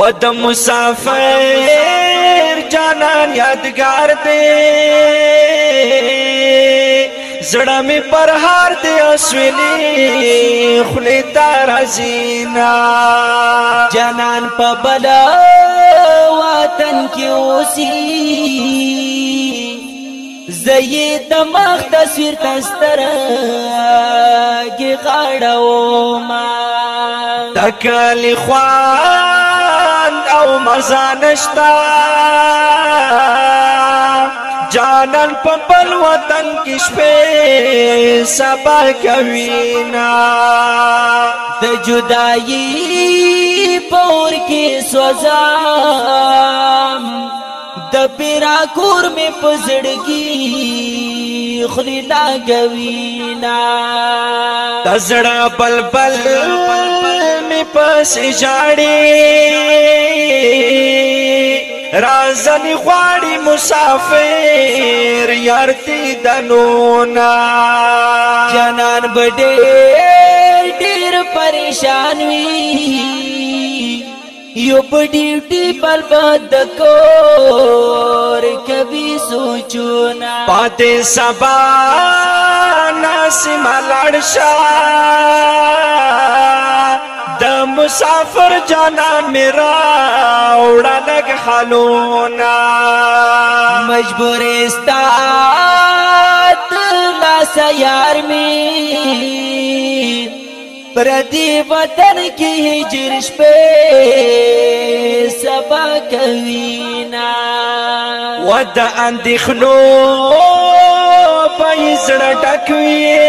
و د مسافر جانان یادگار دی زړه می پر هار دی اسویلی خلی تار زینا جانان په بلا وطن کې اوسي زئی د مخ تصویر تستر کې غړاو ما تکل خواه مزا نشتا جانان په بل وطن کې شپې سبا کوي نا د جدائی پور کې سوزام د پیرا کور می پزړګي خلی لا کوي نا د زړه بلبل می پس جاړي رازن غواړي مسافر یار تی دنونا جنان بډېر ډېر پریشان وی یو په ډیوټي بل بد کور کبي سوچونا پاتې سبا ناسم لړشا د مسافر جانا میرا وړل حلونا مجبور استاد لا سيار می پردی وطن کی هجرش په سبا کوینا ود اندخنو پیسړه ټکوي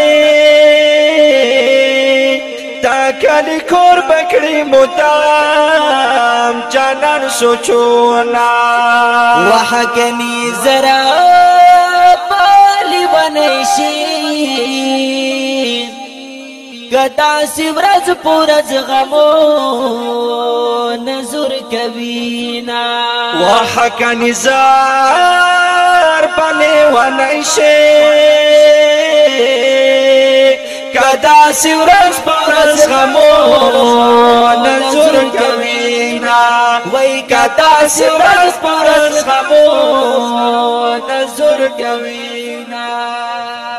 کلی کور بکړی مدام جانان سوچونا وحکنی زرا پالی ونیشی گدا سی ورځ پورځ غمو نظر کوینا وحکنی زار پالی ونیشی دا سورس پرس غمو نظر کوینا وای کدا سورس پرس غمو نظر کوینا